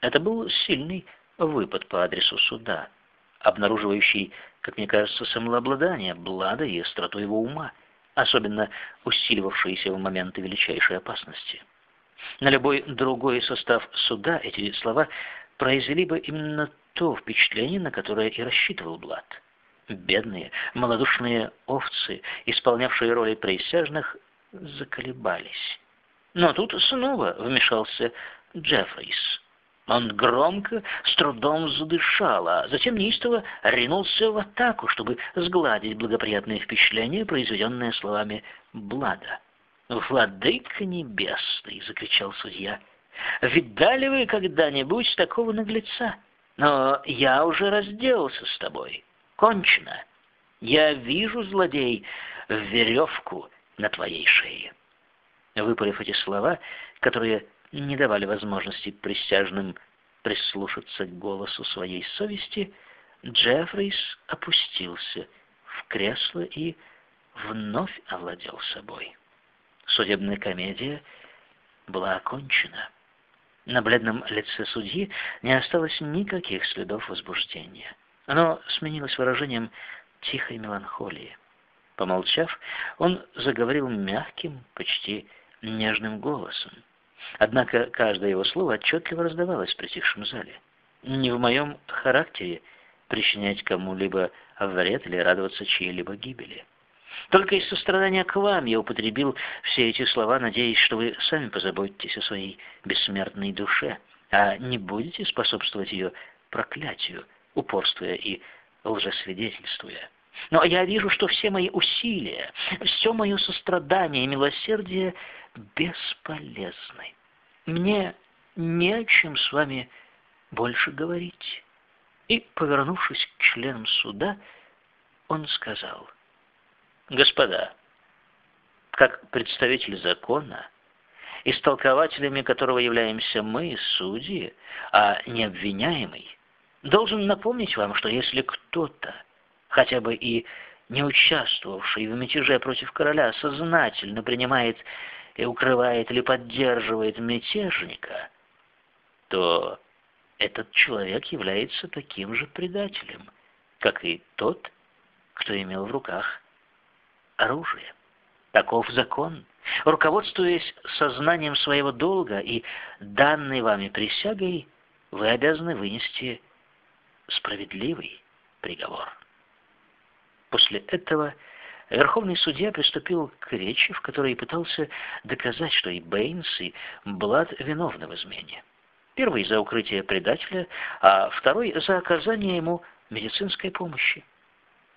Это был сильный выпад по адресу суда, обнаруживающий, как мне кажется, самообладание Блада и остроту его ума, особенно усиливавшиеся в моменты величайшей опасности. На любой другой состав суда эти слова произвели бы именно то впечатление, на которое и рассчитывал Блад. Бедные, малодушные овцы, исполнявшие роли присяжных, заколебались. Но тут снова вмешался Джеффрис. Он громко, с трудом задышал, а затем неистово ринулся в атаку, чтобы сгладить благоприятное впечатление, произведенное словами Блада. «Владыка небесный!» — закричал судья. «Видали вы когда-нибудь такого наглеца? Но я уже разделался с тобой. Кончено. Я вижу, злодей, веревку на твоей шее». Выпалив эти слова, которые не давали возможности присяжным прислушаться к голосу своей совести, Джеффрис опустился в кресло и вновь овладел собой. Судебная комедия была окончена. На бледном лице судьи не осталось никаких следов возбуждения. Оно сменилось выражением тихой меланхолии. Помолчав, он заговорил мягким, почти нежным голосом. Однако каждое его слово отчетливо раздавалось в притихшем зале. Не в моем характере причинять кому-либо вред или радоваться чьей-либо гибели. Только из сострадания к вам я употребил все эти слова, надеясь, что вы сами позаботитесь о своей бессмертной душе, а не будете способствовать ее проклятию, упорствуя и лжесвидетельствуя. Но я вижу, что все мои усилия, все мое сострадание и милосердие бесполезны. Мне не о чем с вами больше говорить. И, повернувшись к членам суда, он сказал, «Господа, как представитель закона, истолкователями которого являемся мы, судьи, а не обвиняемый, должен напомнить вам, что если кто-то, хотя бы и не участвовавший в мятеже против короля, сознательно принимает и укрывает или поддерживает мятежника, то этот человек является таким же предателем, как и тот, кто имел в руках оружие. Таков закон. Руководствуясь сознанием своего долга и данной вами присягой, вы обязаны вынести справедливый приговор. После этого Верховный судья приступил к речи, в которой пытался доказать, что и Бэйнс, и Блад виновны в измене. Первый за укрытие предателя, а второй за оказание ему медицинской помощи.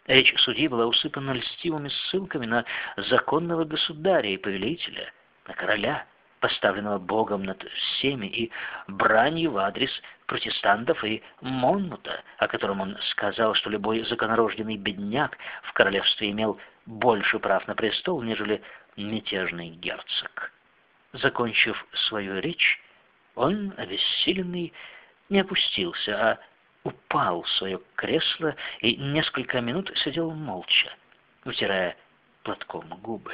Речь судьи была усыпана льстивыми ссылками на законного государя и повелителя, на короля, поставленного Богом над всеми, и бранью в адрес протестантов и Монмута, о котором он сказал, что любой законорожденный бедняк в королевстве имел больше прав на престол, нежели мятежный герцог. Закончив свою речь, он, обессиленный, не опустился, а упал в свое кресло и несколько минут сидел молча, вытирая платком губы.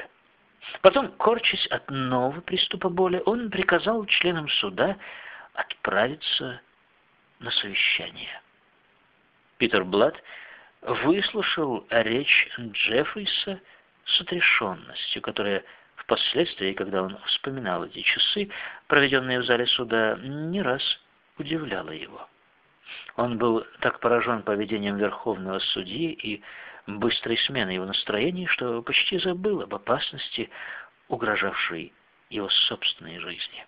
Потом, корчась от нового приступа боли, он приказал членам суда отправиться на совещание. Питер Блад выслушал речь Джеффриса с отрешенностью, которая впоследствии, когда он вспоминал эти часы, проведенные в зале суда, не раз удивляла его. Он был так поражен поведением верховного судьи и быстрой сменой его настроений, что почти забыл об опасности, угрожавшей его собственной жизни.